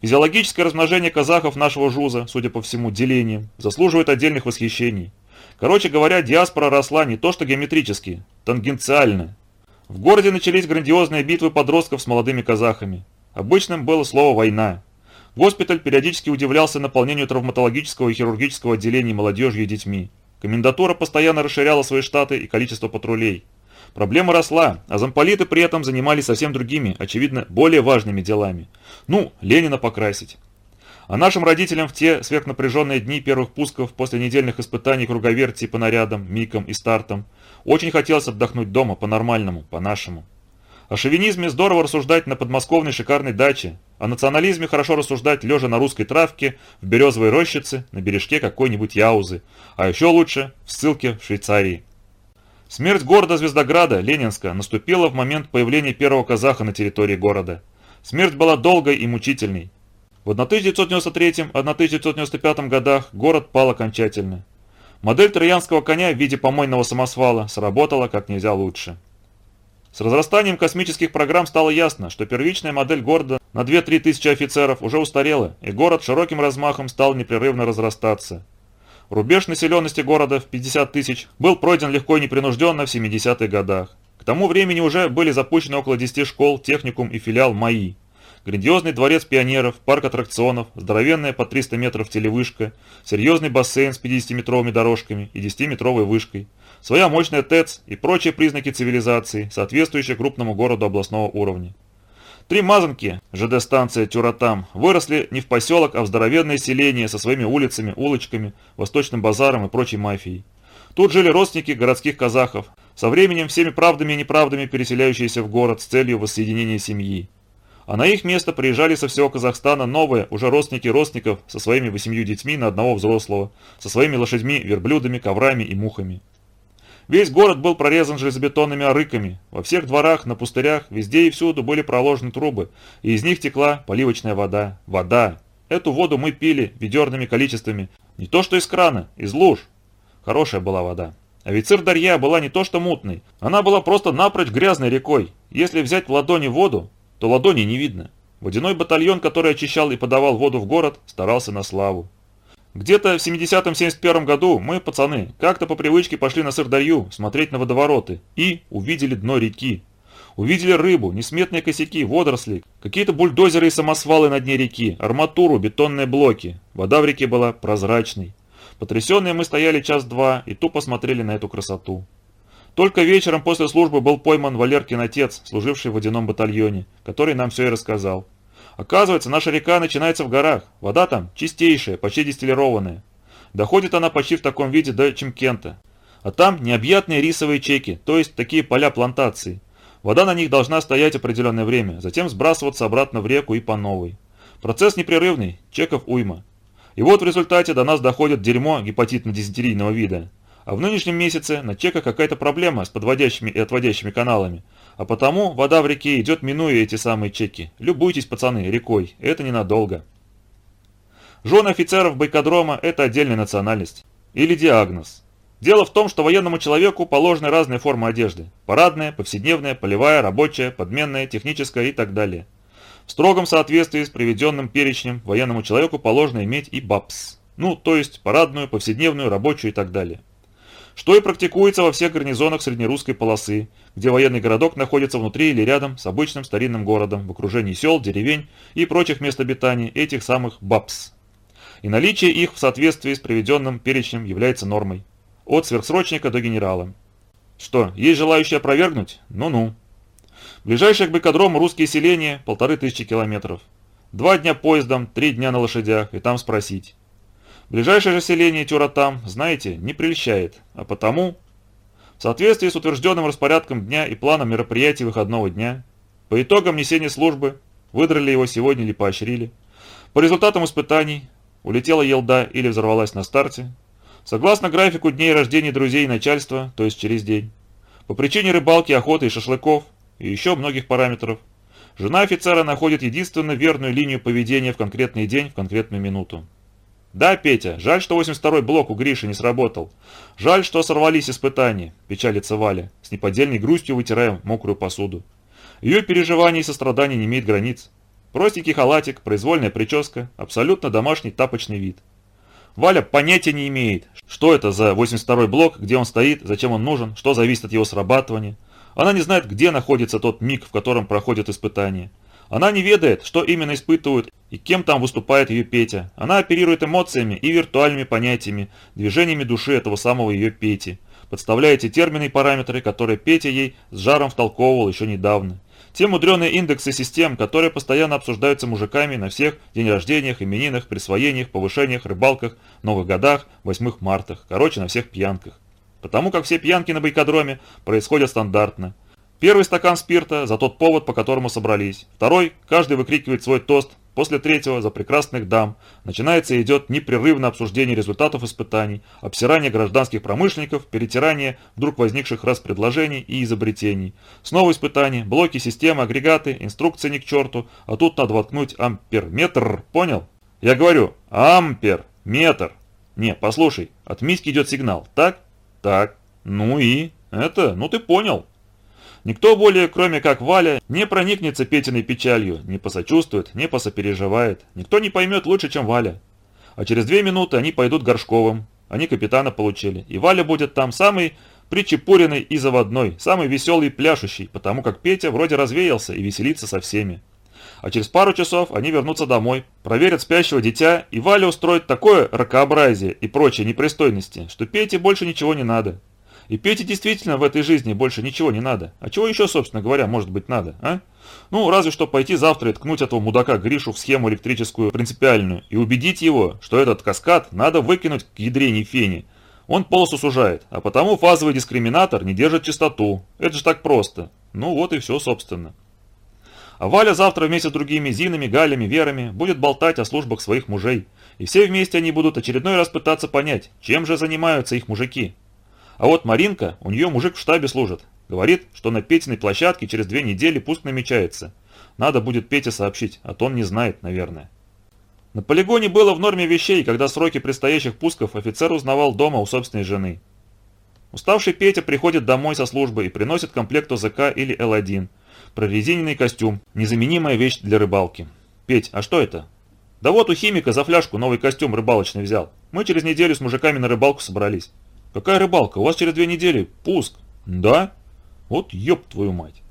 Физиологическое размножение казахов нашего жуза, судя по всему, делением, заслуживает отдельных восхищений. Короче говоря, диаспора росла не то что геометрически, тангенциально. В городе начались грандиозные битвы подростков с молодыми казахами. Обычным было слово «война». Госпиталь периодически удивлялся наполнению травматологического и хирургического отделений молодежью и детьми. Комендатура постоянно расширяла свои штаты и количество патрулей. Проблема росла, а замполиты при этом занимались совсем другими, очевидно, более важными делами. Ну, Ленина покрасить. А нашим родителям в те сверхнапряженные дни первых пусков после недельных испытаний круговерти по нарядам, микам и стартам очень хотелось отдохнуть дома по-нормальному, по-нашему. О шовинизме здорово рассуждать на подмосковной шикарной даче, о национализме хорошо рассуждать лежа на русской травке, в березовой рощице, на бережке какой-нибудь Яузы, а еще лучше в ссылке в Швейцарии. Смерть города Звездограда, Ленинска, наступила в момент появления первого казаха на территории города. Смерть была долгой и мучительной. В 1993-1995 годах город пал окончательно. Модель троянского коня в виде помойного самосвала сработала как нельзя лучше. С разрастанием космических программ стало ясно, что первичная модель города на 2-3 тысячи офицеров уже устарела, и город широким размахом стал непрерывно разрастаться. Рубеж населенности города в 50 тысяч был пройден легко и непринужденно в 70-х годах. К тому времени уже были запущены около 10 школ, техникум и филиал МАИ. Грандиозный дворец пионеров, парк аттракционов, здоровенная по 300 метров телевышка, серьезный бассейн с 50-метровыми дорожками и 10-метровой вышкой, своя мощная ТЭЦ и прочие признаки цивилизации, соответствующие крупному городу областного уровня. Три мазанки, ЖД-станция Тюратам, выросли не в поселок, а в здоровенное селение со своими улицами, улочками, восточным базаром и прочей мафией. Тут жили родственники городских казахов, со временем всеми правдами и неправдами переселяющиеся в город с целью воссоединения семьи. А на их место приезжали со всего Казахстана новые, уже родственники родственников со своими восемью детьми на одного взрослого, со своими лошадьми, верблюдами, коврами и мухами. Весь город был прорезан железобетонными арыками. Во всех дворах, на пустырях, везде и всюду были проложены трубы, и из них текла поливочная вода. Вода! Эту воду мы пили ведерными количествами. Не то что из крана, из луж. Хорошая была вода. А ведь Цирдарья была не то что мутной, она была просто напрочь грязной рекой. Если взять в ладони воду, то ладони не видно. Водяной батальон, который очищал и подавал воду в город, старался на славу. Где-то в 70-71 году мы, пацаны, как-то по привычке пошли на Сырдарью смотреть на водовороты и увидели дно реки. Увидели рыбу, несметные косяки, водоросли, какие-то бульдозеры и самосвалы на дне реки, арматуру, бетонные блоки. Вода в реке была прозрачной. Потрясенные мы стояли час-два и тупо смотрели на эту красоту. Только вечером после службы был пойман Валеркин отец, служивший в водяном батальоне, который нам все и рассказал. Оказывается, наша река начинается в горах. Вода там чистейшая, почти дистиллированная. Доходит она почти в таком виде до Чемкента. А там необъятные рисовые чеки, то есть такие поля плантаций. Вода на них должна стоять определенное время, затем сбрасываться обратно в реку и по новой. Процесс непрерывный, чеков уйма. И вот в результате до нас доходит дерьмо гепатитно-дизентерийного вида. А в нынешнем месяце на чеках какая-то проблема с подводящими и отводящими каналами. А потому вода в реке идет минуя эти самые чеки. Любуйтесь, пацаны, рекой, это ненадолго. Жены офицеров бойкодрома – это отдельная национальность. Или диагноз. Дело в том, что военному человеку положены разные формы одежды. Парадная, повседневная, полевая, рабочая, подменная, техническая и так далее. В строгом соответствии с приведенным перечнем военному человеку положено иметь и БАПС. Ну, то есть парадную, повседневную, рабочую и так далее. Что и практикуется во всех гарнизонах среднерусской полосы, где военный городок находится внутри или рядом с обычным старинным городом, в окружении сел, деревень и прочих мест обитания этих самых БАПС. И наличие их в соответствии с приведенным перечнем является нормой. От сверхсрочника до генерала. Что, есть желающие опровергнуть? Ну-ну. Ближайшее к Байкодрому русские селения – полторы тысячи километров. Два дня поездом, три дня на лошадях, и там спросить. Ближайшее же селение Тюратам, знаете, не прельщает, а потому, в соответствии с утвержденным распорядком дня и планом мероприятий выходного дня, по итогам несения службы, выдрали его сегодня или поощрили, по результатам испытаний, улетела елда или взорвалась на старте, согласно графику дней рождения друзей и начальства, то есть через день, по причине рыбалки, охоты и шашлыков, и еще многих параметров, жена офицера находит единственно верную линию поведения в конкретный день, в конкретную минуту. Да, Петя, жаль, что 82-й блок у Гриши не сработал. Жаль, что сорвались испытания, печалится Валя, с неподдельной грустью вытираем мокрую посуду. Ее переживаний и сострадания не имеет границ. Простенький халатик, произвольная прическа, абсолютно домашний тапочный вид. Валя понятия не имеет, что это за 82-й блок, где он стоит, зачем он нужен, что зависит от его срабатывания. Она не знает, где находится тот миг, в котором проходят испытания. Она не ведает, что именно испытывают и кем там выступает ее Петя. Она оперирует эмоциями и виртуальными понятиями, движениями души этого самого ее Пети, подставляя те термины и параметры, которые Петя ей с жаром втолковывал еще недавно. Те мудреные индексы систем, которые постоянно обсуждаются мужиками на всех день рождениях, именинах, присвоениях, повышениях, рыбалках, новых годах, 8 мартах, короче, на всех пьянках. Потому как все пьянки на байкодроме происходят стандартно. Первый стакан спирта за тот повод, по которому собрались. Второй, каждый выкрикивает свой тост. После третьего, за прекрасных дам. Начинается и идет непрерывное обсуждение результатов испытаний, обсирание гражданских промышленников, перетирание вдруг возникших раз предложений и изобретений. Снова испытания, блоки, системы, агрегаты, инструкции ни к черту, а тут надо воткнуть амперметр, понял? Я говорю, ампер, метр. Не, послушай, от Миськи идет сигнал, так? Так. Ну и? Это, ну ты понял. Никто более, кроме как Валя, не проникнется Петиной печалью, не посочувствует, не посопереживает. Никто не поймет лучше, чем Валя. А через две минуты они пойдут Горшковым. Они капитана получили. И Валя будет там самый причепуренный и заводной, самый веселый и пляшущий, потому как Петя вроде развеялся и веселится со всеми. А через пару часов они вернутся домой, проверят спящего дитя, и Валя устроит такое ракообразие и прочие непристойности, что Пете больше ничего не надо. И Пете действительно в этой жизни больше ничего не надо. А чего еще, собственно говоря, может быть надо, а? Ну, разве что пойти завтра и ткнуть этого мудака Гришу в схему электрическую принципиальную и убедить его, что этот каскад надо выкинуть к ядрене фене. Он полосу сужает, а потому фазовый дискриминатор не держит частоту. Это же так просто. Ну вот и все, собственно. А Валя завтра вместе с другими Зинами, Галями, Верами будет болтать о службах своих мужей. И все вместе они будут очередной раз пытаться понять, чем же занимаются их мужики. А вот Маринка, у нее мужик в штабе служит. Говорит, что на Петиной площадке через две недели пуск намечается. Надо будет Пете сообщить, а то он не знает, наверное. На полигоне было в норме вещей, когда сроки предстоящих пусков офицер узнавал дома у собственной жены. Уставший Петя приходит домой со службы и приносит комплект ОЗК или Л1. Прорезиненный костюм, незаменимая вещь для рыбалки. Петь, а что это? Да вот у химика за фляжку новый костюм рыбалочный взял. Мы через неделю с мужиками на рыбалку собрались. Какая рыбалка? У вас через две недели пуск. Да? Вот ёб твою мать.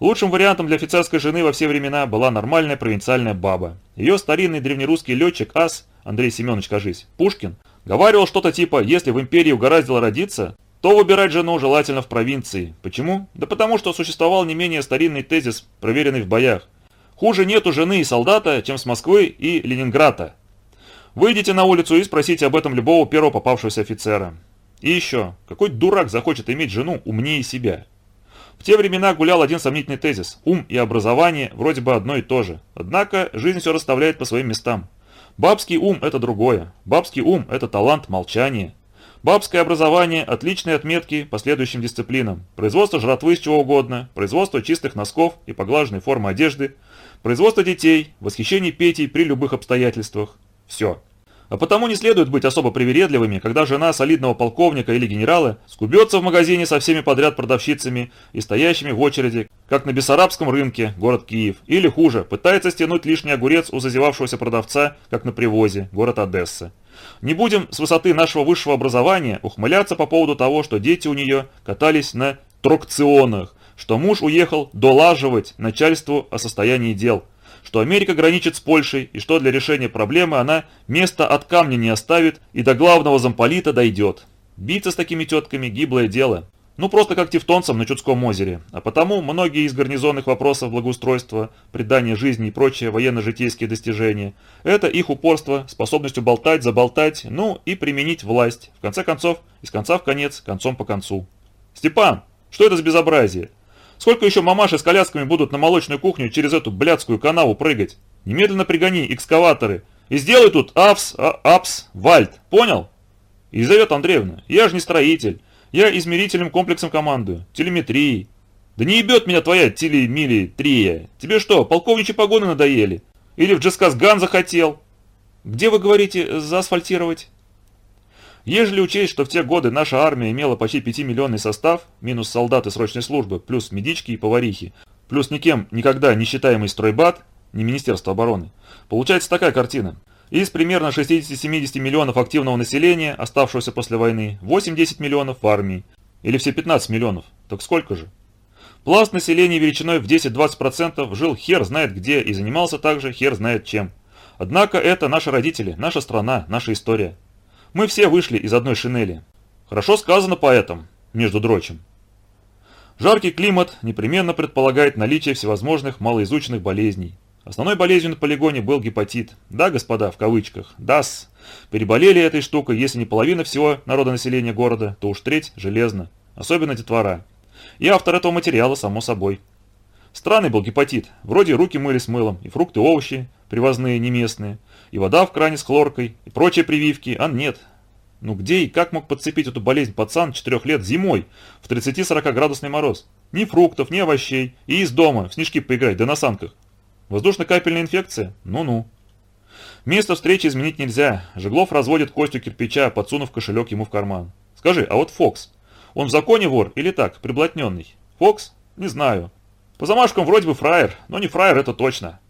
Лучшим вариантом для офицерской жены во все времена была нормальная провинциальная баба. Ее старинный древнерусский летчик ас, Андрей Семенович, кажись, Пушкин, говаривал что-то типа «если в империи угораздило родиться, то выбирать жену желательно в провинции». Почему? Да потому что существовал не менее старинный тезис, проверенный в боях. Хуже нету жены и солдата, чем с Москвы и Ленинграда. Выйдите на улицу и спросите об этом любого первого попавшегося офицера. И еще, какой дурак захочет иметь жену умнее себя? В те времена гулял один сомнительный тезис. Ум и образование вроде бы одно и то же. Однако жизнь все расставляет по своим местам. Бабский ум – это другое. Бабский ум – это талант молчания. Бабское образование – отличные отметки по следующим дисциплинам. Производство жратвы из чего угодно, производство чистых носков и поглаженной формы одежды, производство детей, восхищение Петей при любых обстоятельствах. Все. А потому не следует быть особо привередливыми, когда жена солидного полковника или генерала скубется в магазине со всеми подряд продавщицами и стоящими в очереди, как на Бессарабском рынке, город Киев, или хуже, пытается стянуть лишний огурец у зазевавшегося продавца, как на привозе, город Одесса. Не будем с высоты нашего высшего образования ухмыляться по поводу того, что дети у нее катались на трокционах, что муж уехал долаживать начальству о состоянии дел – что Америка граничит с Польшей и что для решения проблемы она место от камня не оставит и до главного замполита дойдет. Биться с такими тетками – гиблое дело. Ну просто как тевтонцам на Чудском озере. А потому многие из гарнизонных вопросов благоустройства, предания жизни и прочие военно-житейские достижения – это их упорство, способностью болтать, заболтать, ну и применить власть. В конце концов, из конца в конец, концом по концу. Степан, что это за безобразие? Сколько еще мамаши с колясками будут на молочную кухню через эту блядскую канаву прыгать? Немедленно пригони экскаваторы и сделай тут апс, а, апс, вальт. Понял? Елизавета Андреевна, я же не строитель. Я измерительным комплексом командую, телеметрией. Да не ебет меня твоя телемилитрия. Тебе что, полковничьи погоны надоели? Или в Джескасган захотел? Где вы говорите заасфальтировать? Ежели учесть, что в те годы наша армия имела почти 5-миллионный состав, минус солдаты срочной службы, плюс медички и поварихи, плюс никем никогда не считаемый стройбат, не Министерство обороны, получается такая картина. Из примерно 60-70 миллионов активного населения, оставшегося после войны, 8-10 миллионов в армии. Или все 15 миллионов. Так сколько же? Пласт населения величиной в 10-20% жил хер знает где и занимался также хер знает чем. Однако это наши родители, наша страна, наша история. Мы все вышли из одной шинели. Хорошо сказано поэтом, между дрочем. Жаркий климат непременно предполагает наличие всевозможных малоизученных болезней. Основной болезнью на полигоне был гепатит. Да, господа, в кавычках. Дас. Переболели этой штукой, если не половина всего народонаселения города, то уж треть железно. Особенно детвора. И автор этого материала, само собой. Странный был гепатит. Вроде руки мыли с мылом, и фрукты, овощи, привозные, не местные, и вода в кране с хлоркой, и прочие прививки, а нет. Ну где и как мог подцепить эту болезнь пацан 4 лет зимой, в 30-40 градусный мороз? Ни фруктов, ни овощей, и из дома, в снежки поиграть, да на санках. Воздушно-капельная инфекция? Ну-ну. Место встречи изменить нельзя. Жеглов разводит Костю кирпича, подсунув кошелек ему в карман. Скажи, а вот Фокс, он в законе вор или так, приблотненный? Фокс? Не знаю. По замашкам вроде бы фраер, но не фраер это точно.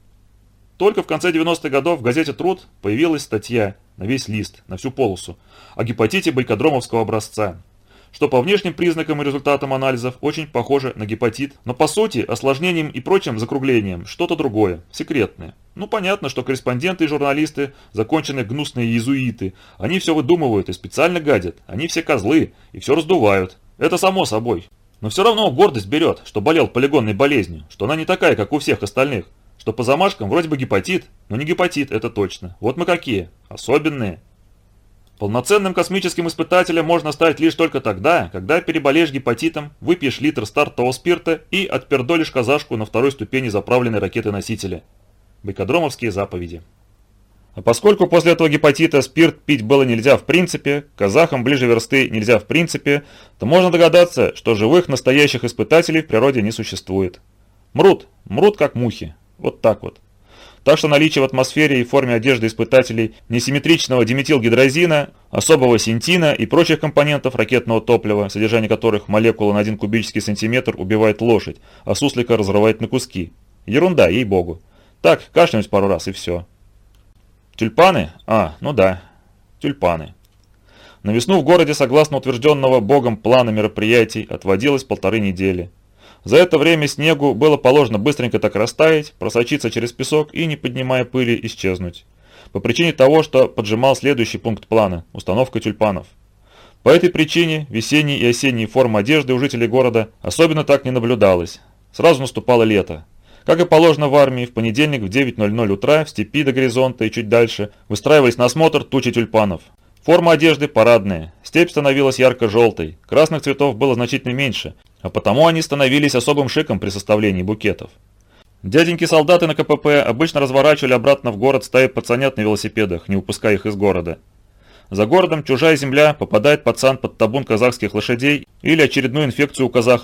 Только в конце 90-х годов в газете «Труд» появилась статья на весь лист, на всю полосу, о гепатите бойкодромовского образца, что по внешним признакам и результатам анализов очень похоже на гепатит, но по сути осложнением и прочим закруглением что-то другое, секретное. Ну понятно, что корреспонденты и журналисты, законченные гнусные иезуиты, они все выдумывают и специально гадят, они все козлы и все раздувают. Это само собой. Но все равно гордость берет, что болел полигонной болезнью, что она не такая, как у всех остальных, что по замашкам вроде бы гепатит, но не гепатит, это точно. Вот мы какие. Особенные. Полноценным космическим испытателем можно стать лишь только тогда, когда переболеешь гепатитом, выпьешь литр стартового спирта и отпердолишь казашку на второй ступени заправленной ракеты-носителя. Байкодромовские заповеди. А поскольку после этого гепатита спирт пить было нельзя в принципе, казахам ближе версты нельзя в принципе, то можно догадаться, что живых настоящих испытателей в природе не существует. Мрут, мрут как мухи, вот так вот. Так что наличие в атмосфере и форме одежды испытателей несимметричного диметилгидрозина, особого синтина и прочих компонентов ракетного топлива, содержание которых молекула на 1 кубический сантиметр убивает лошадь, а суслика разрывает на куски. Ерунда, ей-богу. Так, кашлянуть пару раз и все. Тюльпаны? А, ну да, тюльпаны. На весну в городе, согласно утвержденного Богом плана мероприятий, отводилось полторы недели. За это время снегу было положено быстренько так растаять, просочиться через песок и, не поднимая пыли, исчезнуть. По причине того, что поджимал следующий пункт плана – установка тюльпанов. По этой причине весенние и осенние формы одежды у жителей города особенно так не наблюдалось. Сразу наступало лето. Как и положено в армии, в понедельник в 9.00 утра в степи до горизонта и чуть дальше выстраивались на осмотр тучи тюльпанов. Форма одежды парадная, степь становилась ярко-желтой, красных цветов было значительно меньше, а потому они становились особым шиком при составлении букетов. Дяденьки-солдаты на КПП обычно разворачивали обратно в город стаи пацанят на велосипедах, не упуская их из города. За городом чужая земля попадает пацан под табун казахских лошадей или очередную инфекцию у казахов